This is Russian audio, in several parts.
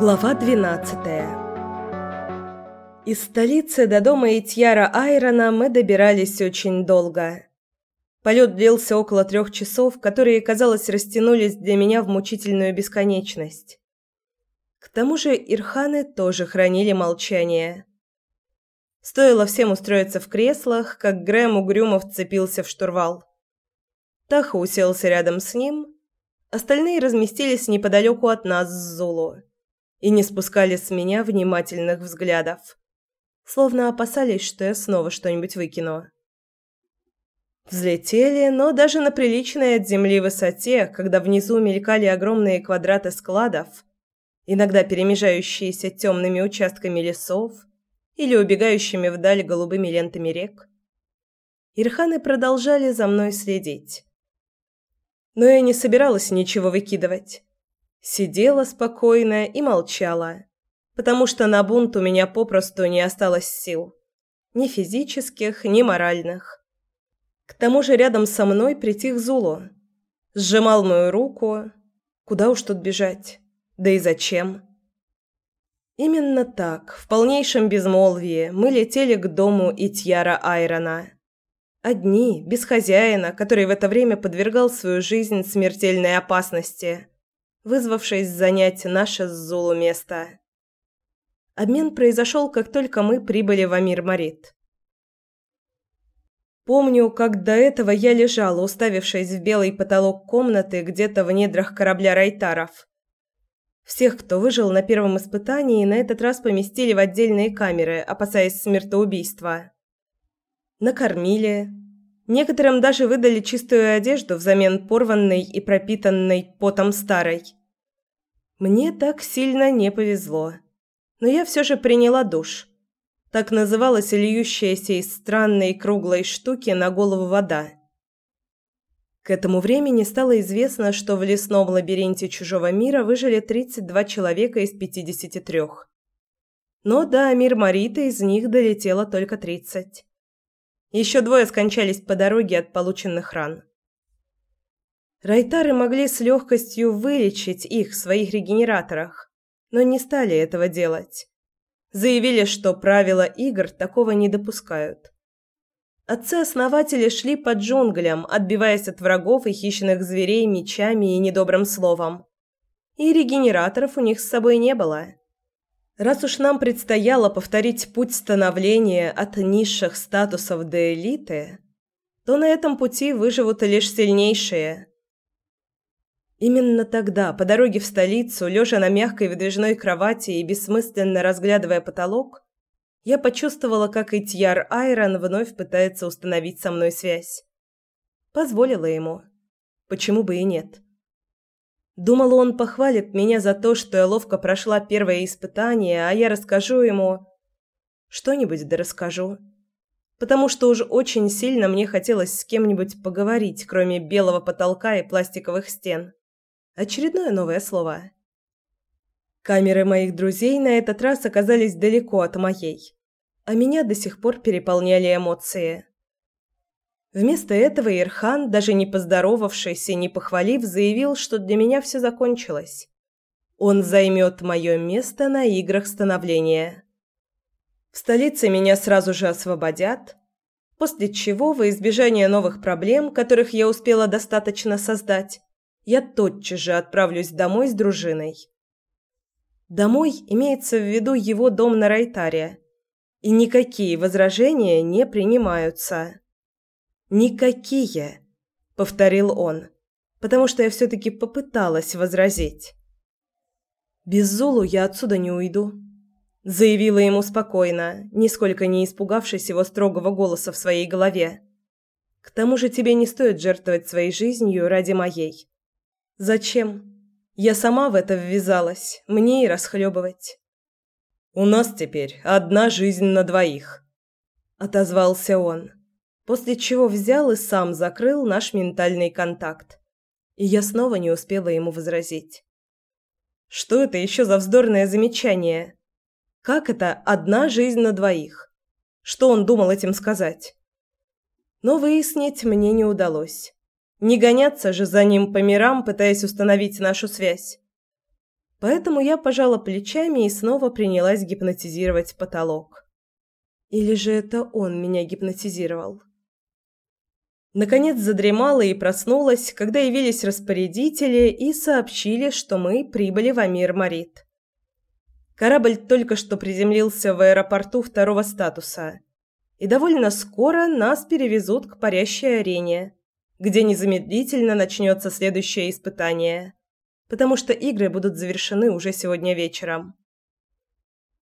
Глава 12 Из столицы до дома Итьяра Айрона мы добирались очень долго. Полет длился около трех часов, которые, казалось, растянулись для меня в мучительную бесконечность. К тому же Ирханы тоже хранили молчание. Стоило всем устроиться в креслах, как Грэм угрюмо вцепился в штурвал. Таха уселся рядом с ним, остальные разместились неподалеку от нас с Зулу и не спускали с меня внимательных взглядов, словно опасались, что я снова что-нибудь выкину. Взлетели, но даже на приличной от земли высоте, когда внизу мелькали огромные квадраты складов, иногда перемежающиеся темными участками лесов или убегающими вдаль голубыми лентами рек, Ирханы продолжали за мной следить. Но я не собиралась ничего выкидывать. Сидела спокойно и молчала, потому что на бунт у меня попросту не осталось сил. Ни физических, ни моральных. К тому же рядом со мной притих Зулу. Сжимал мою руку. Куда уж тут бежать? Да и зачем? Именно так, в полнейшем безмолвии, мы летели к дому Итьяра Айрона. Одни, без хозяина, который в это время подвергал свою жизнь смертельной опасности – вызвавшись занять наше с Зулу место. Обмен произошел, как только мы прибыли в Амир-Марит. Помню, как до этого я лежала, уставившись в белый потолок комнаты где-то в недрах корабля Райтаров. Всех, кто выжил на первом испытании, на этот раз поместили в отдельные камеры, опасаясь смертоубийства. Накормили, Некоторым даже выдали чистую одежду взамен порванной и пропитанной потом старой. Мне так сильно не повезло. Но я все же приняла душ. Так называлась льющаяся из странной круглой штуки на голову вода. К этому времени стало известно, что в лесном лабиринте чужого мира выжили 32 человека из 53. Но до Амир Марита из них долетело только 30. Еще двое скончались по дороге от полученных ран. Райтары могли с легкостью вылечить их в своих регенераторах, но не стали этого делать. Заявили, что правила игр такого не допускают. Отцы-основатели шли по джунглям, отбиваясь от врагов и хищных зверей мечами и недобрым словом. И регенераторов у них с собой не было. Раз уж нам предстояло повторить путь становления от низших статусов до элиты, то на этом пути выживут лишь сильнейшие. Именно тогда, по дороге в столицу, лежа на мягкой выдвижной кровати и бессмысленно разглядывая потолок, я почувствовала, как Итьяр Айрон вновь пытается установить со мной связь. Позволила ему. Почему бы и нет? Думала, он похвалит меня за то, что я ловко прошла первое испытание, а я расскажу ему... Что-нибудь да расскажу. Потому что уж очень сильно мне хотелось с кем-нибудь поговорить, кроме белого потолка и пластиковых стен. Очередное новое слово. Камеры моих друзей на этот раз оказались далеко от моей, а меня до сих пор переполняли эмоции. Вместо этого Ирхан, даже не поздоровавшись и не похвалив, заявил, что для меня все закончилось. Он займет мое место на играх становления. В столице меня сразу же освободят, после чего, во избежание новых проблем, которых я успела достаточно создать, я тотчас же отправлюсь домой с дружиной. Домой имеется в виду его дом на Райтаре, и никакие возражения не принимаются. «Никакие», — повторил он, потому что я все-таки попыталась возразить. «Без Зулу я отсюда не уйду», — заявила ему спокойно, нисколько не испугавшись его строгого голоса в своей голове. «К тому же тебе не стоит жертвовать своей жизнью ради моей». «Зачем? Я сама в это ввязалась, мне и расхлебывать». «У нас теперь одна жизнь на двоих», — отозвался он после чего взял и сам закрыл наш ментальный контакт. И я снова не успела ему возразить. Что это еще за вздорное замечание? Как это одна жизнь на двоих? Что он думал этим сказать? Но выяснить мне не удалось. Не гоняться же за ним по мирам, пытаясь установить нашу связь. Поэтому я пожала плечами и снова принялась гипнотизировать потолок. Или же это он меня гипнотизировал? Наконец задремала и проснулась, когда явились распорядители и сообщили, что мы прибыли в Амир Марит. Корабль только что приземлился в аэропорту второго статуса, и довольно скоро нас перевезут к парящей арене, где незамедлительно начнется следующее испытание, потому что игры будут завершены уже сегодня вечером.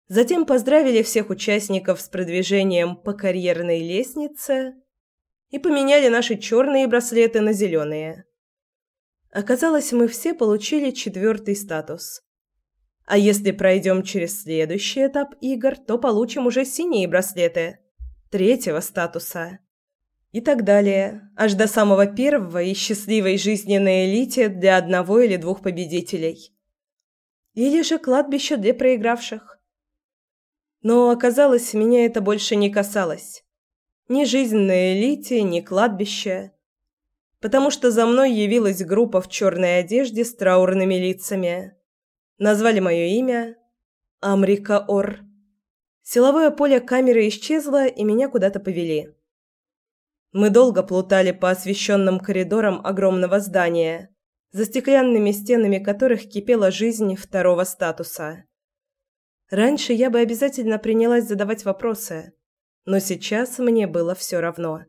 Затем поздравили всех участников с продвижением по карьерной лестнице и поменяли наши черные браслеты на зеленые. Оказалось, мы все получили четвертый статус. А если пройдем через следующий этап игр, то получим уже синие браслеты третьего статуса. И так далее, аж до самого первого и счастливой жизни на элите для одного или двух победителей. Или же кладбище для проигравших. Но оказалось, меня это больше не касалось. Ни жизнь на элите, ни кладбище. Потому что за мной явилась группа в черной одежде с траурными лицами. Назвали мое имя Амрика Ор. Силовое поле камеры исчезло, и меня куда-то повели. Мы долго плутали по освещенным коридорам огромного здания, за стеклянными стенами которых кипела жизнь второго статуса. Раньше я бы обязательно принялась задавать вопросы, но сейчас мне было все равно.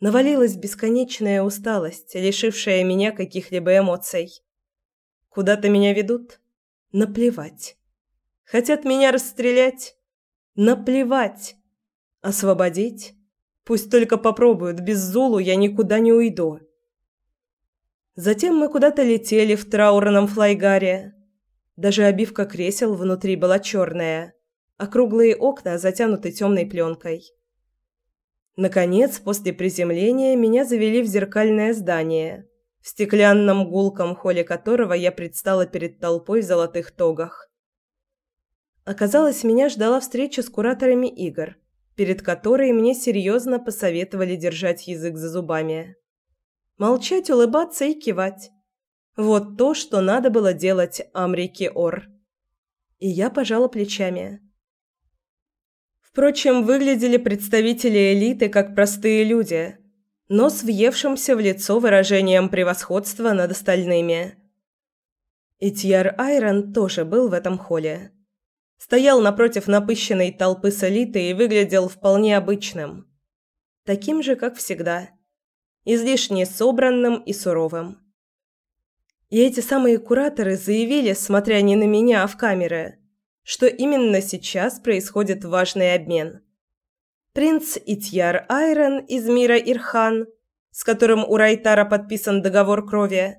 Навалилась бесконечная усталость, лишившая меня каких-либо эмоций. Куда-то меня ведут? Наплевать. Хотят меня расстрелять? Наплевать. Освободить? Пусть только попробуют, без Зулу я никуда не уйду. Затем мы куда-то летели в траурном флайгаре. Даже обивка кресел внутри была черная, а круглые окна затянуты темной пленкой. Наконец, после приземления меня завели в зеркальное здание, в стеклянном гулком холле которого я предстала перед толпой в золотых тогах. Оказалось, меня ждала встреча с кураторами игр, перед которой мне серьезно посоветовали держать язык за зубами. Молчать, улыбаться и кивать. Вот то, что надо было делать Амрике Ор. И я пожала плечами. Впрочем, выглядели представители элиты как простые люди – но с въевшимся в лицо выражением превосходства над остальными. Итьяр Айрон тоже был в этом холле. Стоял напротив напыщенной толпы с элитой и выглядел вполне обычным. Таким же, как всегда. Излишне собранным и суровым. И эти самые кураторы заявили, смотря не на меня, а в камеры, что именно сейчас происходит важный обмен – Принц Итьяр Айрон из мира Ирхан, с которым у Райтара подписан договор крови,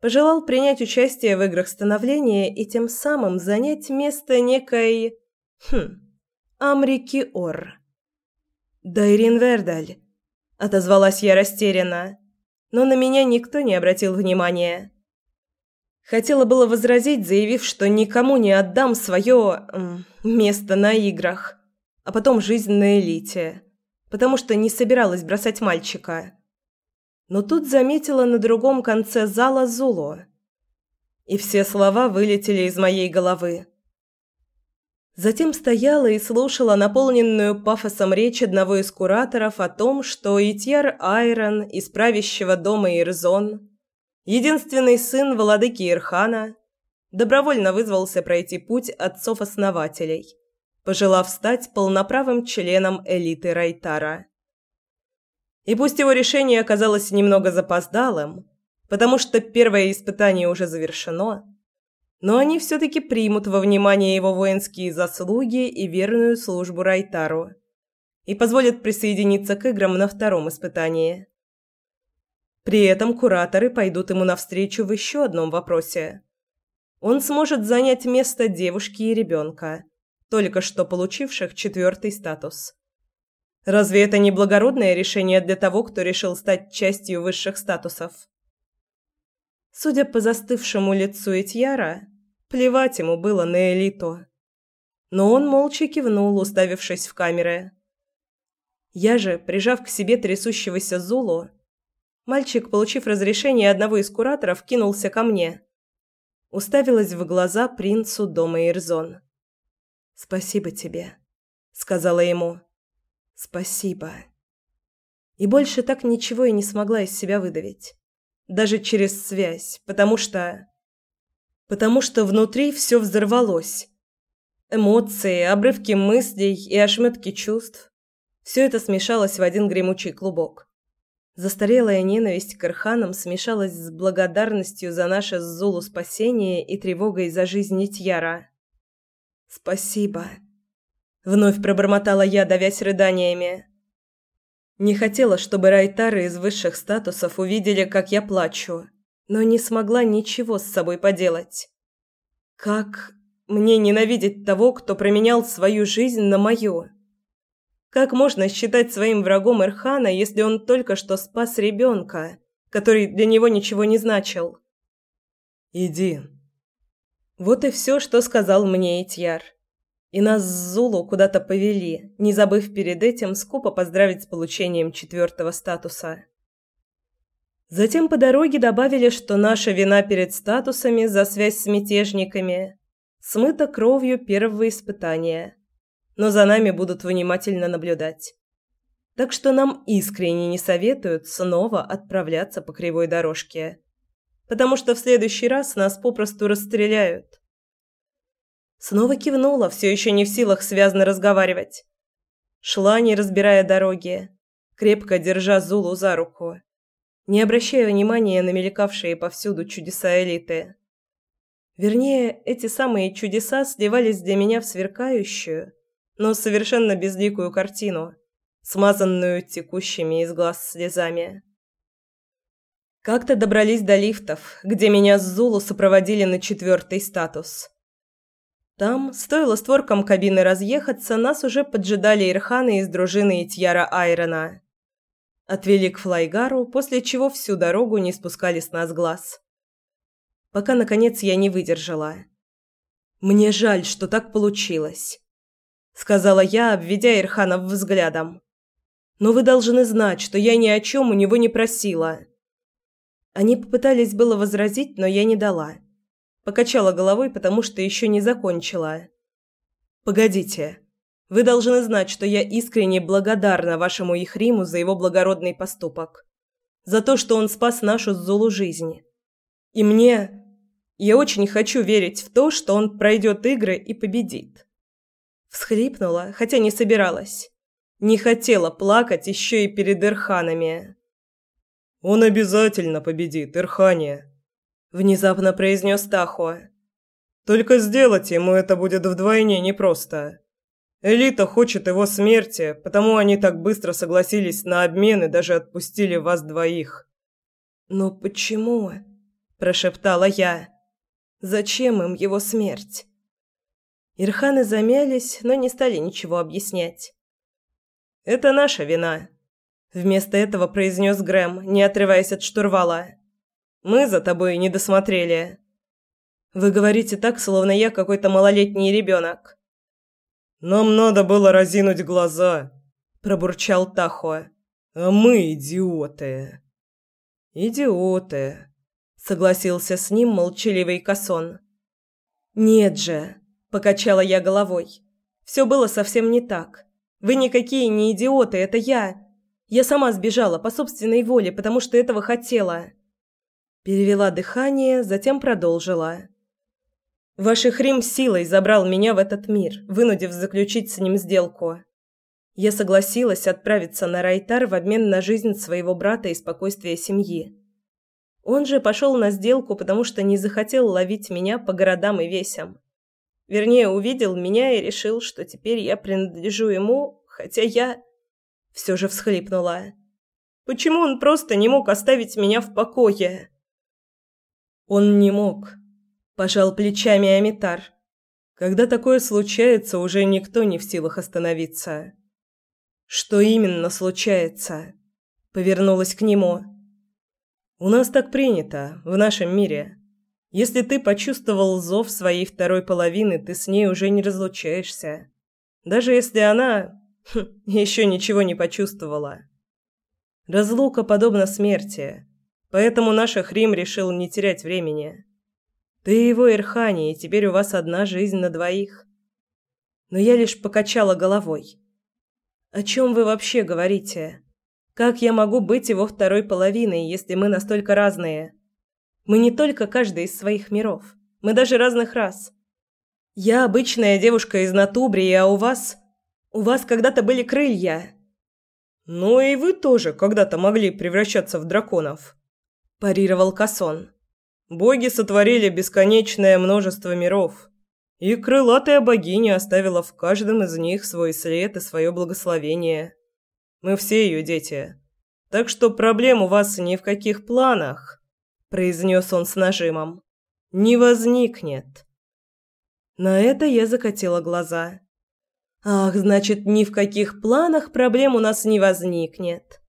пожелал принять участие в играх становления и тем самым занять место некой... Хм... Амрики Ор. «Дайрин Вердаль», — отозвалась я растерянно, но на меня никто не обратил внимания. Хотела было возразить, заявив, что никому не отдам свое... место на играх а потом жизнь на элите, потому что не собиралась бросать мальчика. Но тут заметила на другом конце зала Зуло. И все слова вылетели из моей головы. Затем стояла и слушала наполненную пафосом речь одного из кураторов о том, что Итьяр Айрон из правящего дома Ирзон, единственный сын владыки Ирхана, добровольно вызвался пройти путь отцов-основателей – пожелав стать полноправым членом элиты Райтара. И пусть его решение оказалось немного запоздалым, потому что первое испытание уже завершено, но они все-таки примут во внимание его воинские заслуги и верную службу Райтару и позволят присоединиться к играм на втором испытании. При этом кураторы пойдут ему навстречу в еще одном вопросе. Он сможет занять место девушки и ребенка, только что получивших четвертый статус. Разве это не благородное решение для того, кто решил стать частью высших статусов? Судя по застывшему лицу Этьяра, плевать ему было на элиту. Но он молча кивнул, уставившись в камеры. Я же, прижав к себе трясущегося Зулу, мальчик, получив разрешение одного из кураторов, кинулся ко мне. уставилась в глаза принцу дома Ирзон. «Спасибо тебе», — сказала ему. «Спасибо». И больше так ничего и не смогла из себя выдавить. Даже через связь, потому что... Потому что внутри все взорвалось. Эмоции, обрывки мыслей и ошметки чувств. Все это смешалось в один гремучий клубок. Застарелая ненависть к Ирханам смешалась с благодарностью за наше с Зулу спасение и тревогой за жизнь Тьяра. «Спасибо», — вновь пробормотала я, давясь рыданиями. Не хотела, чтобы райтары из высших статусов увидели, как я плачу, но не смогла ничего с собой поделать. Как мне ненавидеть того, кто променял свою жизнь на мою? Как можно считать своим врагом Ирхана, если он только что спас ребенка, который для него ничего не значил? «Иди». Вот и все, что сказал мне Итьяр. И нас с Зулу куда-то повели, не забыв перед этим скупо поздравить с получением четвертого статуса. Затем по дороге добавили, что наша вина перед статусами за связь с мятежниками смыта кровью первого испытания – но за нами будут внимательно наблюдать. Так что нам искренне не советуют снова отправляться по кривой дорожке, потому что в следующий раз нас попросту расстреляют. Снова кивнула, все еще не в силах связно разговаривать. Шла, не разбирая дороги, крепко держа Зулу за руку, не обращая внимания на мелькавшие повсюду чудеса элиты. Вернее, эти самые чудеса сливались для меня в сверкающую, но совершенно безликую картину, смазанную текущими из глаз слезами. Как-то добрались до лифтов, где меня с Зулу сопроводили на четвертый статус. Там, стоило створкам кабины разъехаться, нас уже поджидали Ирханы из дружины Итьяра Айрона. Отвели к флайгару, после чего всю дорогу не спускали с нас глаз. Пока, наконец, я не выдержала. Мне жаль, что так получилось сказала я, обведя Ирханов взглядом. Но вы должны знать, что я ни о чем у него не просила. Они попытались было возразить, но я не дала. Покачала головой, потому что еще не закончила. Погодите. Вы должны знать, что я искренне благодарна вашему Ихриму за его благородный поступок, за то, что он спас нашу Зулу жизнь. И мне я очень хочу верить в то, что он пройдет игры и победит. Всхлипнула, хотя не собиралась. Не хотела плакать еще и перед Ирханами. «Он обязательно победит, Ирхане», – внезапно произнес Тахо. «Только сделать ему это будет вдвойне непросто. Элита хочет его смерти, потому они так быстро согласились на обмен и даже отпустили вас двоих». «Но почему?» – прошептала я. «Зачем им его смерть?» Ирханы замялись, но не стали ничего объяснять. «Это наша вина», – вместо этого произнес Грэм, не отрываясь от штурвала. «Мы за тобой не досмотрели». «Вы говорите так, словно я какой-то малолетний ребенок». «Нам надо было разинуть глаза», – пробурчал Тахо. «А мы идиоты». «Идиоты», – согласился с ним молчаливый Касон. «Нет же», Покачала я головой. Все было совсем не так. Вы никакие не идиоты, это я. Я сама сбежала по собственной воле, потому что этого хотела. Перевела дыхание, затем продолжила. Ваш Хрим силой забрал меня в этот мир, вынудив заключить с ним сделку. Я согласилась отправиться на Райтар в обмен на жизнь своего брата и спокойствие семьи. Он же пошел на сделку, потому что не захотел ловить меня по городам и весям. Вернее, увидел меня и решил, что теперь я принадлежу ему, хотя я все же всхлипнула. Почему он просто не мог оставить меня в покое? Он не мог, пожал плечами Амитар. Когда такое случается, уже никто не в силах остановиться. Что именно случается? Повернулась к нему. У нас так принято в нашем мире. Если ты почувствовал зов своей второй половины, ты с ней уже не разлучаешься. Даже если она хм, еще ничего не почувствовала. Разлука подобна смерти, поэтому наш Хрим решил не терять времени. Ты его Ирхани, и теперь у вас одна жизнь на двоих. Но я лишь покачала головой. О чем вы вообще говорите? Как я могу быть его второй половиной, если мы настолько разные? Мы не только каждый из своих миров, мы даже разных рас. Я обычная девушка из Натубрии, а у вас... У вас когда-то были крылья. Ну и вы тоже когда-то могли превращаться в драконов, парировал Касон. Боги сотворили бесконечное множество миров, и крылатая богиня оставила в каждом из них свой след и свое благословение. Мы все ее дети. Так что проблем у вас ни в каких планах, произнес он с нажимом. Не возникнет. На это я закатила глаза. Ах, значит, ни в каких планах проблем у нас не возникнет.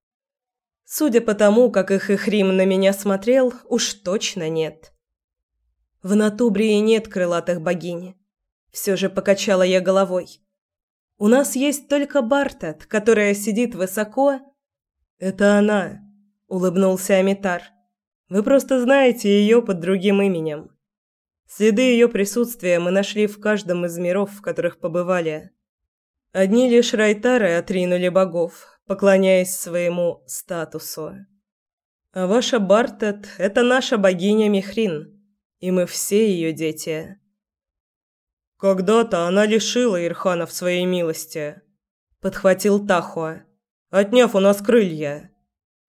Судя по тому, как их Ихрим на меня смотрел, уж точно нет. В Натубрии нет крылатых богинь. Все же покачала я головой. У нас есть только Бартет, которая сидит высоко. Это она, улыбнулся Амитар. Вы просто знаете ее под другим именем. Следы ее присутствия мы нашли в каждом из миров, в которых побывали. Одни лишь райтары отринули богов, поклоняясь своему статусу. А ваша Бартет – это наша богиня Михрин, и мы все ее дети. Когда-то она лишила Ирхана в своей милости, подхватил Тахуа, отняв у нас крылья.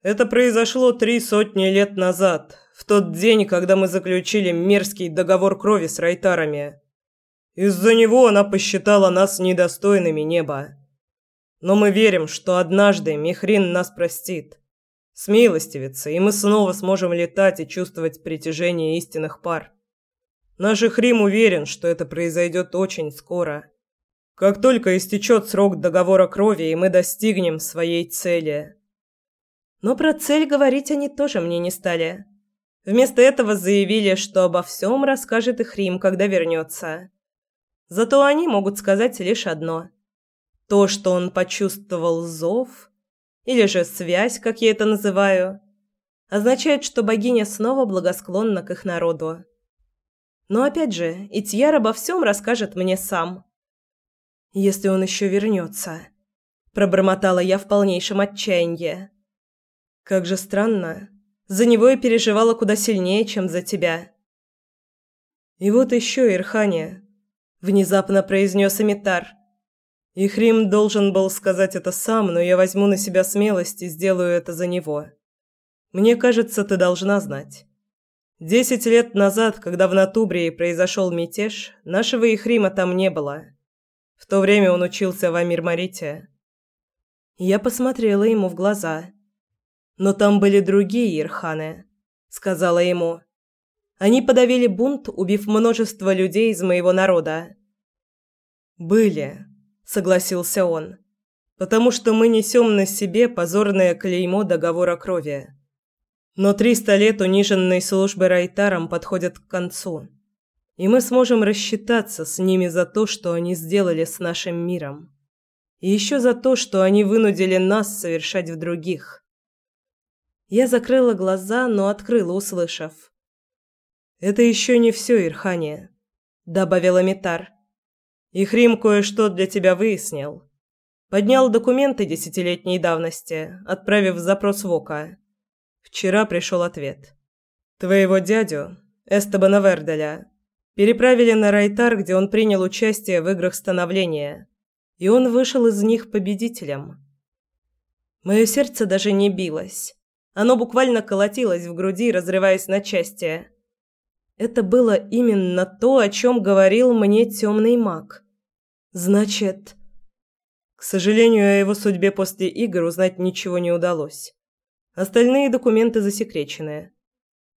Это произошло три сотни лет назад, в тот день, когда мы заключили мерзкий договор крови с райтарами. Из-за него она посчитала нас недостойными неба. Но мы верим, что однажды Михрин нас простит. Смилостивится, и мы снова сможем летать и чувствовать притяжение истинных пар. Наш Ихрим уверен, что это произойдет очень скоро. Как только истечет срок договора крови, и мы достигнем своей цели. Но про цель говорить они тоже мне не стали. Вместо этого заявили, что обо всем расскажет Ихрим, когда вернется. Зато они могут сказать лишь одно – то, что он почувствовал зов, или же связь, как я это называю, означает, что богиня снова благосклонна к их народу. Но опять же, Итьяр обо всем расскажет мне сам. Если он еще вернется. Пробормотала я в полнейшем отчаянии. Как же странно. За него я переживала куда сильнее, чем за тебя. И вот еще Ирхания. Внезапно произнес Амитар. Ихрим должен был сказать это сам, но я возьму на себя смелость и сделаю это за него. Мне кажется, ты должна знать. Десять лет назад, когда в Натубрии произошел мятеж, нашего Ихрима там не было. В то время он учился в Амир-Марите. Я посмотрела ему в глаза. «Но там были другие Ирханы», — сказала ему. «Они подавили бунт, убив множество людей из моего народа». «Были», согласился он. Потому что мы несем на себе позорное клеймо договора крови. Но триста лет униженной службы Райтарам подходят к концу. И мы сможем рассчитаться с ними за то, что они сделали с нашим миром. И еще за то, что они вынудили нас совершать в других. Я закрыла глаза, но открыла, услышав. «Это еще не все, Ирхания», — добавила Митар. И Хрим кое-что для тебя выяснил. Поднял документы десятилетней давности, отправив запрос в ОКА. Вчера пришел ответ. Твоего дядю, Эстебана Верделя, переправили на Райтар, где он принял участие в играх становления, и он вышел из них победителем. Мое сердце даже не билось. Оно буквально колотилось в груди, разрываясь на части. Это было именно то, о чем говорил мне темный маг. Значит... К сожалению, о его судьбе после игр узнать ничего не удалось. Остальные документы засекречены.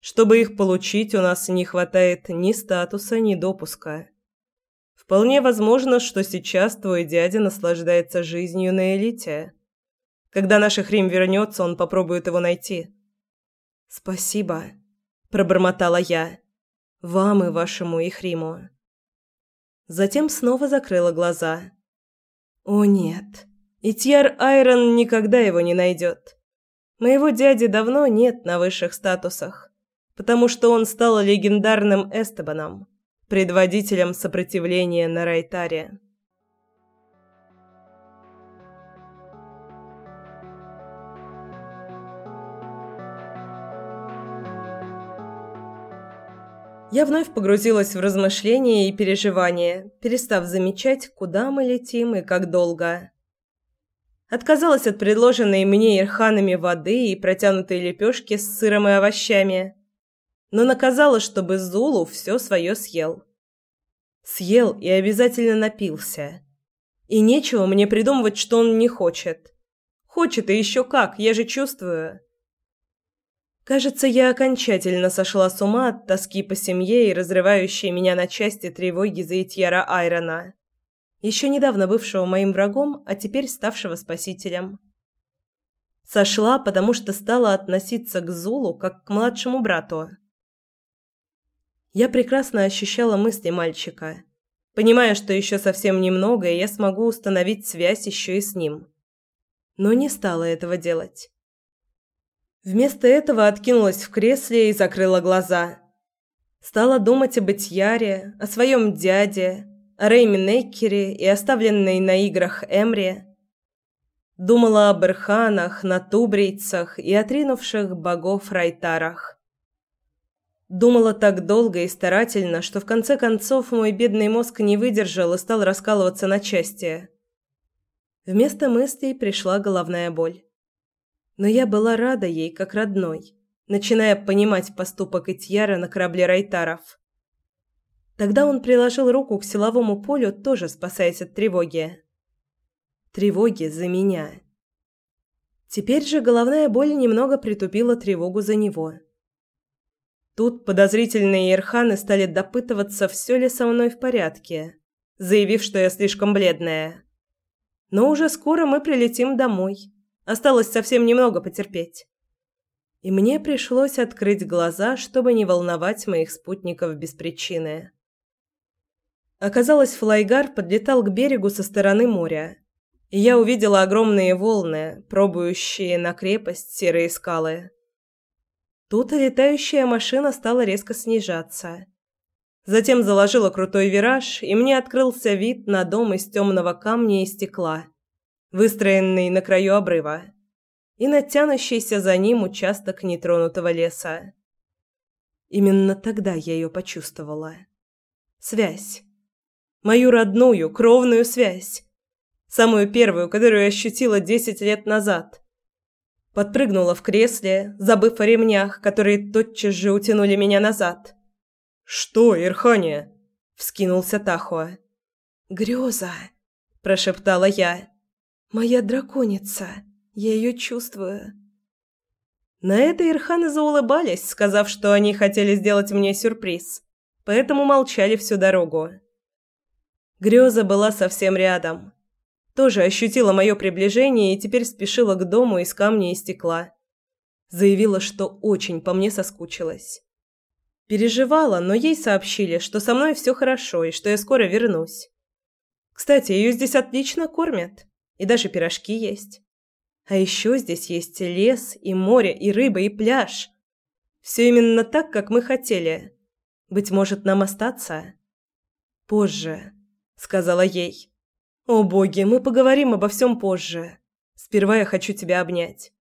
Чтобы их получить, у нас не хватает ни статуса, ни допуска. Вполне возможно, что сейчас твой дядя наслаждается жизнью на элите. Когда наш Хрим вернется, он попробует его найти. «Спасибо», – пробормотала я. Вам и вашему Ихриму. Затем снова закрыла глаза. О нет, Итьяр Айрон никогда его не найдет. Моего дяди давно нет на высших статусах. потому что он стал легендарным Эстебаном, предводителем сопротивления на Райтаре. Я вновь погрузилась в размышления и переживания, перестав замечать, куда мы летим и как долго. Отказалась от предложенной мне ирханами воды и протянутой лепешки с сыром и овощами, но наказала, чтобы Зулу все свое съел. Съел и обязательно напился. И нечего мне придумывать, что он не хочет. Хочет и еще как, я же чувствую. Кажется, я окончательно сошла с ума от тоски по семье и разрывающей меня на части тревоги за Итьяра Айрона, еще недавно бывшего моим врагом, а теперь ставшего спасителем. Сошла, потому что стала относиться к Зулу как к младшему брату. Я прекрасно ощущала мысли мальчика, понимая, что еще совсем немного, и я смогу установить связь еще и с ним. Но не стала этого делать. Вместо этого откинулась в кресле и закрыла глаза. Стала думать об Этьяре, о своем дяде, о Рейме Нейкере и оставленной на играх Эмре. Думала об Эрханах, натубрийцах и отринувших богов Райтарах. Думала так долго и старательно, что в конце концов мой бедный мозг не выдержал и стал раскалываться на части. Вместо мыслей пришла головная боль но я была рада ей как родной, начиная понимать поступок Итьяра на корабле Райтаров. Тогда он приложил руку к силовому полю, тоже спасаясь от тревоги. Тревоги за меня. Теперь же головная боль немного притупила тревогу за него. Тут подозрительные ирханы стали допытываться, все ли со мной в порядке, заявив, что я слишком бледная. Но уже скоро мы прилетим домой Осталось совсем немного потерпеть. И мне пришлось открыть глаза, чтобы не волновать моих спутников без причины. Оказалось, флайгар подлетал к берегу со стороны моря, и я увидела огромные волны, пробующие на крепость серые скалы. Тут летающая машина стала резко снижаться. Затем заложила крутой вираж, и мне открылся вид на дом из темного камня и стекла выстроенный на краю обрыва, и натянущийся за ним участок нетронутого леса. Именно тогда я ее почувствовала. Связь. Мою родную, кровную связь. Самую первую, которую ощутила десять лет назад. Подпрыгнула в кресле, забыв о ремнях, которые тотчас же утянули меня назад. «Что, Ирхания?» — вскинулся Тахуа. «Греза!» – прошептала я. Моя драконица. Я ее чувствую. На это Ирханы заулыбались, сказав, что они хотели сделать мне сюрприз, поэтому молчали всю дорогу. Греза была совсем рядом. Тоже ощутила мое приближение и теперь спешила к дому из камня и стекла. Заявила, что очень по мне соскучилась. Переживала, но ей сообщили, что со мной все хорошо и что я скоро вернусь. Кстати, ее здесь отлично кормят. И даже пирожки есть. А еще здесь есть лес, и море, и рыба, и пляж. Все именно так, как мы хотели. Быть может, нам остаться? Позже, сказала ей. О боги, мы поговорим обо всем позже. Сперва я хочу тебя обнять.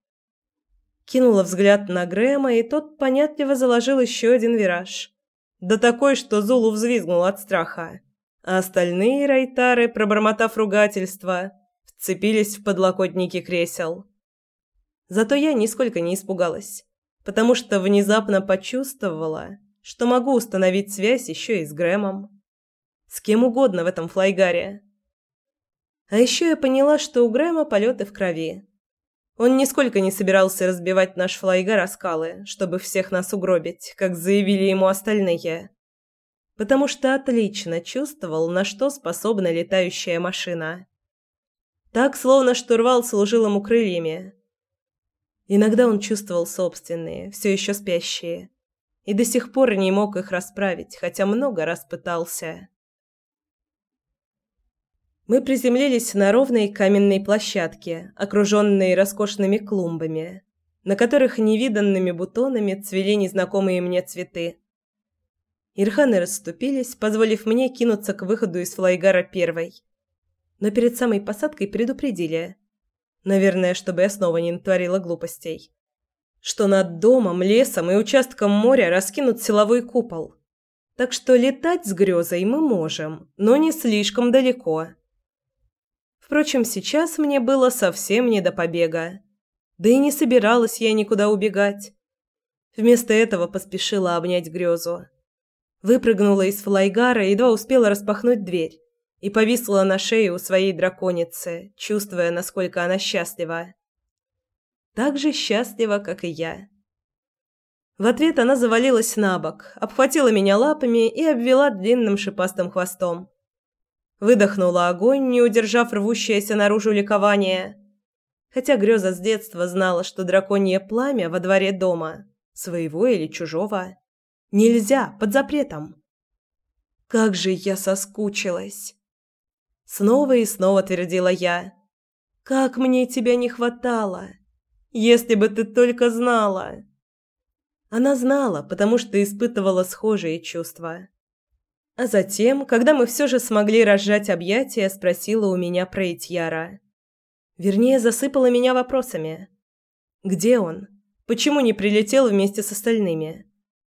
Кинула взгляд на Грэма, и тот понятливо заложил еще один вираж. Да такой, что Зулу взвизгнул от страха. А остальные райтары, пробормотав ругательство, вцепились в подлокотники кресел. Зато я нисколько не испугалась, потому что внезапно почувствовала, что могу установить связь еще и с Грэмом. С кем угодно в этом флайгаре. А еще я поняла, что у Грэма полеты в крови. Он нисколько не собирался разбивать наш флайгар о скалы, чтобы всех нас угробить, как заявили ему остальные. Потому что отлично чувствовал, на что способна летающая машина. Так, словно штурвал служил ему крыльями. Иногда он чувствовал собственные, все еще спящие, и до сих пор не мог их расправить, хотя много раз пытался. Мы приземлились на ровной каменной площадке, окруженной роскошными клумбами, на которых невиданными бутонами цвели незнакомые мне цветы. Ирханы расступились, позволив мне кинуться к выходу из флайгара первой. Но перед самой посадкой предупредили. Наверное, чтобы я снова не натворила глупостей. Что над домом, лесом и участком моря раскинут силовой купол. Так что летать с грезой мы можем, но не слишком далеко. Впрочем, сейчас мне было совсем не до побега. Да и не собиралась я никуда убегать. Вместо этого поспешила обнять грезу. Выпрыгнула из флайгара и едва успела распахнуть дверь и повисла на шее у своей драконицы, чувствуя, насколько она счастлива. Так же счастлива, как и я. В ответ она завалилась на бок, обхватила меня лапами и обвела длинным шипастым хвостом. Выдохнула огонь, не удержав рвущееся наружу ликование. Хотя греза с детства знала, что драконье пламя во дворе дома, своего или чужого, Нельзя, под запретом. Как же я соскучилась. Снова и снова твердила я. Как мне тебя не хватало. Если бы ты только знала. Она знала, потому что испытывала схожие чувства. А затем, когда мы все же смогли разжать объятия, спросила у меня про Итьяра. Вернее, засыпала меня вопросами. Где он? Почему не прилетел вместе с остальными?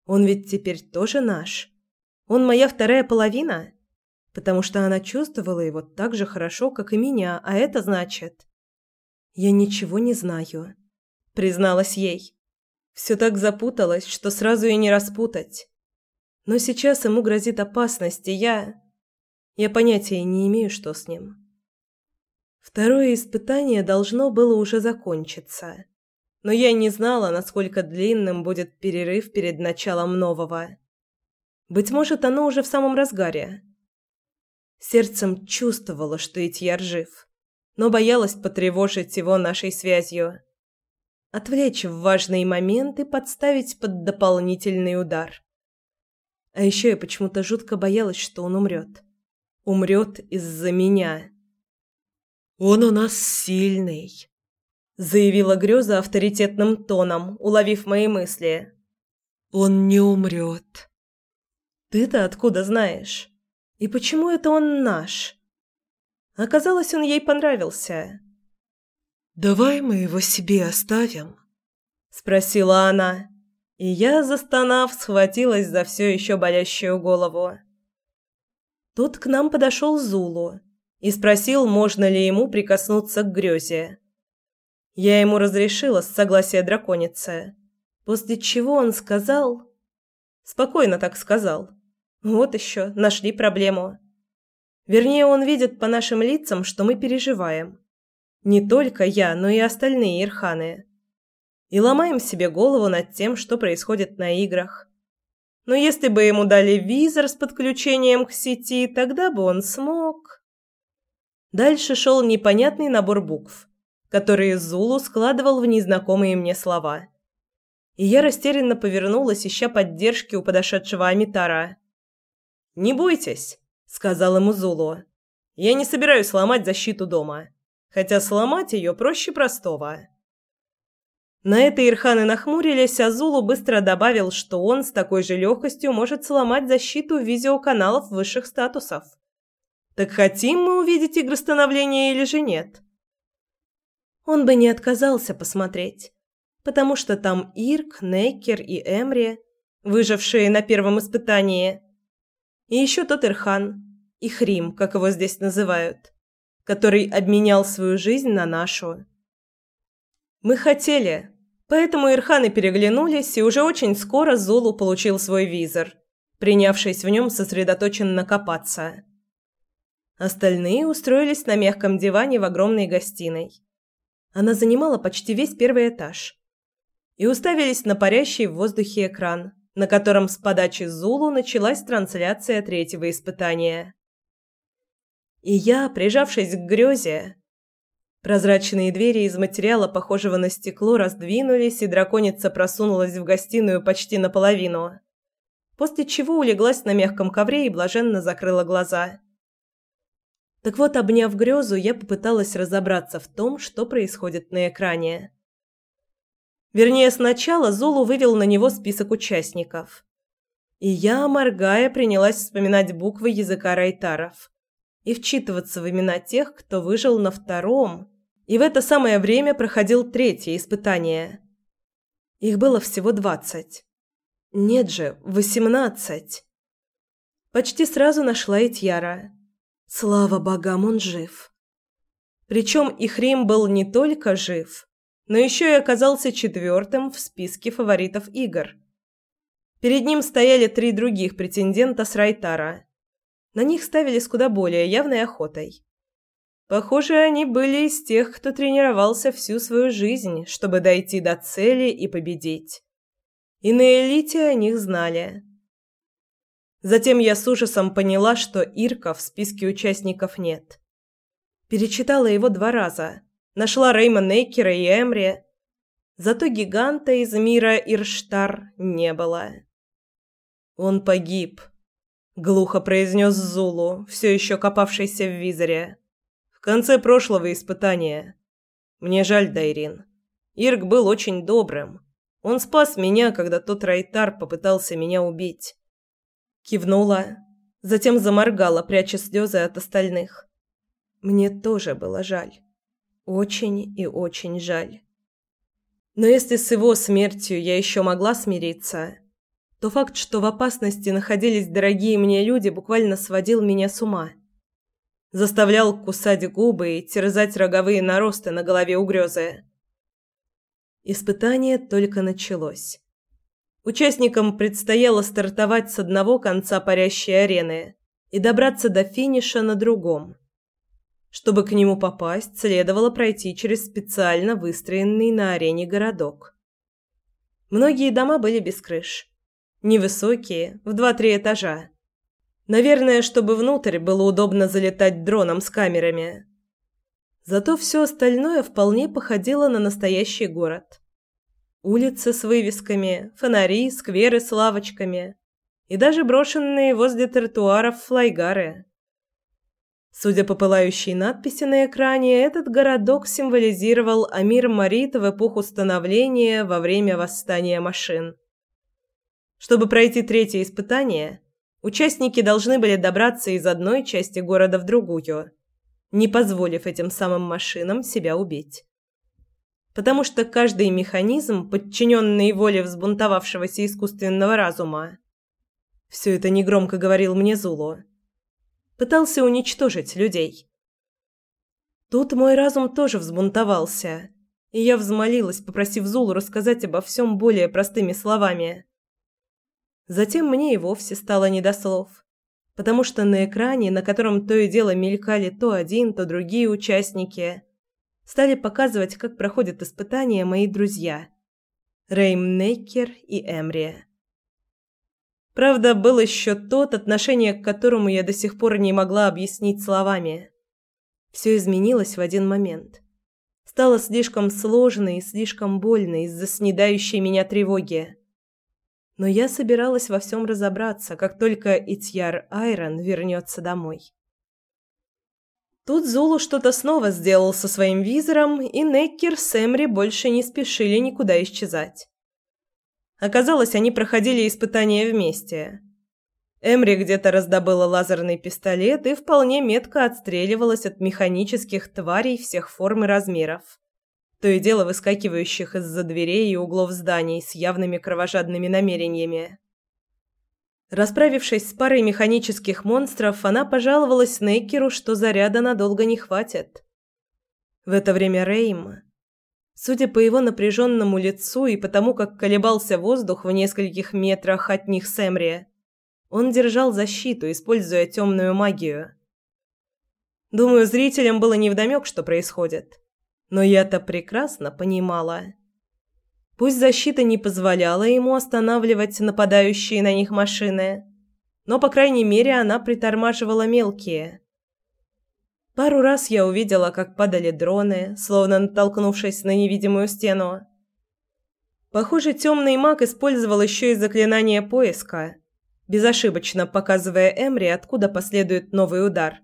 Он ведь теперь тоже наш. Он моя вторая половина, потому что она чувствовала его так же хорошо, как и меня, а это значит... Я ничего не знаю, призналась ей. Все так запуталось, что сразу и не распутать. Но сейчас ему грозит опасность, и я... Я понятия не имею, что с ним. Второе испытание должно было уже закончиться но я не знала, насколько длинным будет перерыв перед началом нового. Быть может, оно уже в самом разгаре. Сердцем чувствовала, что Итьяр жив, но боялась потревожить его нашей связью. Отвлечь в важные моменты, подставить под дополнительный удар. А еще я почему-то жутко боялась, что он умрет. Умрет из-за меня. «Он у нас сильный», заявила Грёза авторитетным тоном, уловив мои мысли. Он не умрет. Ты-то откуда знаешь? И почему это он наш? Оказалось, он ей понравился. Давай мы его себе оставим, спросила она, и я, застонав, схватилась за все еще болящую голову. Тут к нам подошел Зулу и спросил, можно ли ему прикоснуться к грёзе. Я ему разрешила с согласия драконицы, после чего он сказал... Спокойно так сказал. Вот еще, нашли проблему. Вернее, он видит по нашим лицам, что мы переживаем. Не только я, но и остальные ирханы. И ломаем себе голову над тем, что происходит на играх. Но если бы ему дали визор с подключением к сети, тогда бы он смог... Дальше шел непонятный набор букв которые Зулу складывал в незнакомые мне слова. И я растерянно повернулась, ища поддержки у подошедшего Амитара. «Не бойтесь», — сказал ему Зулу. «Я не собираюсь сломать защиту дома, хотя сломать ее проще простого». На это Ирханы нахмурились, а Зулу быстро добавил, что он с такой же легкостью может сломать защиту видеоканалов высших статусов. Так хотим мы увидеть игры становления или же нет? он бы не отказался посмотреть, потому что там Ирк, Нейкер и Эмри, выжившие на первом испытании, и еще тот Ирхан, и Хрим, как его здесь называют, который обменял свою жизнь на нашу. Мы хотели, поэтому Ирханы переглянулись, и уже очень скоро Зулу получил свой визор, принявшись в нем сосредоточенно копаться. Остальные устроились на мягком диване в огромной гостиной она занимала почти весь первый этаж. И уставились на парящий в воздухе экран, на котором с подачи Зулу началась трансляция третьего испытания. И я, прижавшись к грезе, прозрачные двери из материала, похожего на стекло, раздвинулись, и драконица просунулась в гостиную почти наполовину, после чего улеглась на мягком ковре и блаженно закрыла глаза. Так вот, обняв грезу, я попыталась разобраться в том, что происходит на экране. Вернее, сначала Зулу вывел на него список участников. И я, моргая, принялась вспоминать буквы языка райтаров и вчитываться в имена тех, кто выжил на втором, и в это самое время проходил третье испытание. Их было всего двадцать. Нет же, восемнадцать. Почти сразу нашла Итьяра. Слава богам, он жив. Причем Ихрим был не только жив, но еще и оказался четвертым в списке фаворитов игр. Перед ним стояли три других претендента с Райтара. На них ставили с куда более явной охотой. Похоже, они были из тех, кто тренировался всю свою жизнь, чтобы дойти до цели и победить. И на элите о них знали. Затем я с ужасом поняла, что Ирка в списке участников нет. Перечитала его два раза. Нашла Рейма Нейкера и Эмри. Зато гиганта из мира Ирштар не было. «Он погиб», — глухо произнес Зулу, все еще копавшийся в визоре. «В конце прошлого испытания. Мне жаль, Дайрин. Ирк был очень добрым. Он спас меня, когда тот Райтар попытался меня убить». Кивнула, затем заморгала, пряча слезы от остальных. Мне тоже было жаль. Очень и очень жаль. Но если с его смертью я еще могла смириться, то факт, что в опасности находились дорогие мне люди, буквально сводил меня с ума. Заставлял кусать губы и терзать роговые наросты на голове угрёзы. Испытание только началось. Участникам предстояло стартовать с одного конца парящей арены и добраться до финиша на другом. Чтобы к нему попасть, следовало пройти через специально выстроенный на арене городок. Многие дома были без крыш. Невысокие, в два-три этажа. Наверное, чтобы внутрь было удобно залетать дроном с камерами. Зато все остальное вполне походило на настоящий город. Улицы с вывесками, фонари, скверы с лавочками и даже брошенные возле тротуаров флайгары. Судя по пылающей надписи на экране, этот городок символизировал Амир Марит в эпоху становления во время восстания машин. Чтобы пройти третье испытание, участники должны были добраться из одной части города в другую, не позволив этим самым машинам себя убить. Потому что каждый механизм, подчиненный воле взбунтовавшегося искусственного разума, все это негромко говорил мне Зулу, пытался уничтожить людей. Тут мой разум тоже взбунтовался, и я взмолилась, попросив Зулу рассказать обо всем более простыми словами. Затем мне и вовсе стало не до слов, потому что на экране, на котором то и дело мелькали то один, то другие участники, стали показывать, как проходят испытания мои друзья – Рейм Нейкер и Эмри. Правда, был еще тот, отношение к которому я до сих пор не могла объяснить словами. Все изменилось в один момент. Стало слишком сложно и слишком больно из-за снедающей меня тревоги. Но я собиралась во всем разобраться, как только Итьяр Айрон вернется домой. Тут Зулу что-то снова сделал со своим визором, и Неккер с Эмри больше не спешили никуда исчезать. Оказалось, они проходили испытания вместе. Эмри где-то раздобыла лазерный пистолет и вполне метко отстреливалась от механических тварей всех форм и размеров. То и дело выскакивающих из-за дверей и углов зданий с явными кровожадными намерениями. Расправившись с парой механических монстров, она пожаловалась Нейкеру, что заряда надолго не хватит. В это время Рейм Судя по его напряженному лицу и потому, как колебался воздух в нескольких метрах от них с Эмри, он держал защиту, используя темную магию. Думаю, зрителям было невдомек, что происходит. Но я-то прекрасно понимала. Пусть защита не позволяла ему останавливать нападающие на них машины, но, по крайней мере, она притормаживала мелкие – Пару раз я увидела, как падали дроны, словно натолкнувшись на невидимую стену. Похоже, темный маг использовал еще и заклинание поиска, безошибочно показывая Эмри, откуда последует новый удар.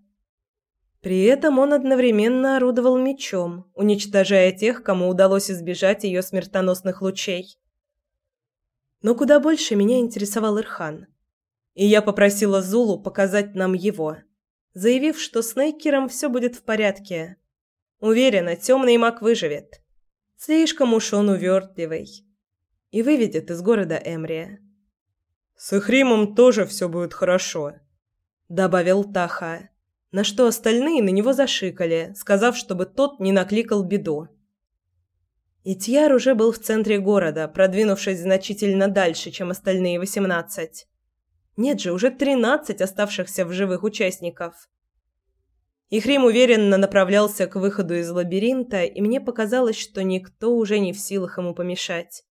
При этом он одновременно орудовал мечом, уничтожая тех, кому удалось избежать ее смертоносных лучей. Но куда больше меня интересовал Ирхан. И я попросила Зулу показать нам его, заявив, что с Нейкером все будет в порядке. Уверена, темный маг выживет. Слишком уж он увертливый. И выведет из города Эмрия. «С Эхримом тоже все будет хорошо», — добавил Таха, на что остальные на него зашикали, сказав, чтобы тот не накликал беду. Итьяр уже был в центре города, продвинувшись значительно дальше, чем остальные восемнадцать. Нет же, уже тринадцать оставшихся в живых участников. Ихрим уверенно направлялся к выходу из лабиринта, и мне показалось, что никто уже не в силах ему помешать.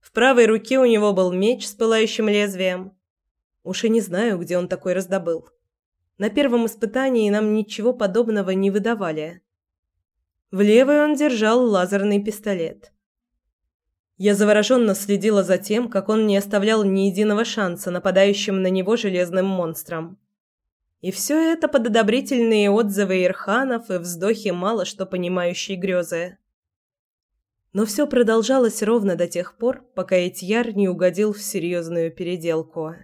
В правой руке у него был меч с пылающим лезвием. Уж и не знаю, где он такой раздобыл. На первом испытании нам ничего подобного не выдавали. В левой он держал лазерный пистолет. Я завороженно следила за тем, как он не оставлял ни единого шанса нападающим на него железным монстрам. И все это под одобрительные отзывы Ирханов и вздохи мало что понимающей грезы. Но все продолжалось ровно до тех пор, пока Этьяр не угодил в серьезную переделку.